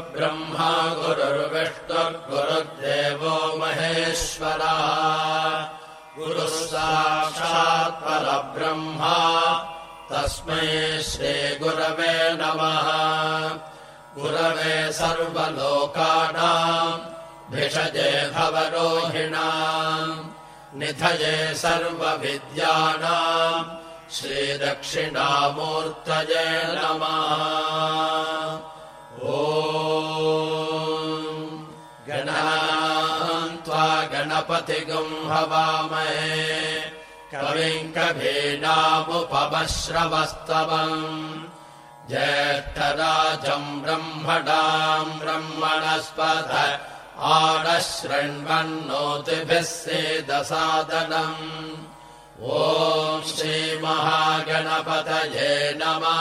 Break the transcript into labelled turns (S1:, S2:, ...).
S1: ब्रह्मा गुरुर्विष्णुर्गुरुर्देवो महेश्वरः। गुरुः साक्षात् परब्रह्मा तस्मै श्रीगुरवे नमः। गुरवे सर्वलोकानाम् भिषजे भवरोहिणाम् निधये सर्वविद्यानाम् श्रीदक्षिणामूर्तये नमः गणत्वा गणपतिगुम् हवामहे। कविम् कभीनामुपमश्रवस्तवम् ज्येष्ठराजम् ब्रह्मणाम् ब्रह्मणस्पथ आडशृण्वन्नोतिभिः सेदसादनम्। ॐ श्रीमहागणपतये नमः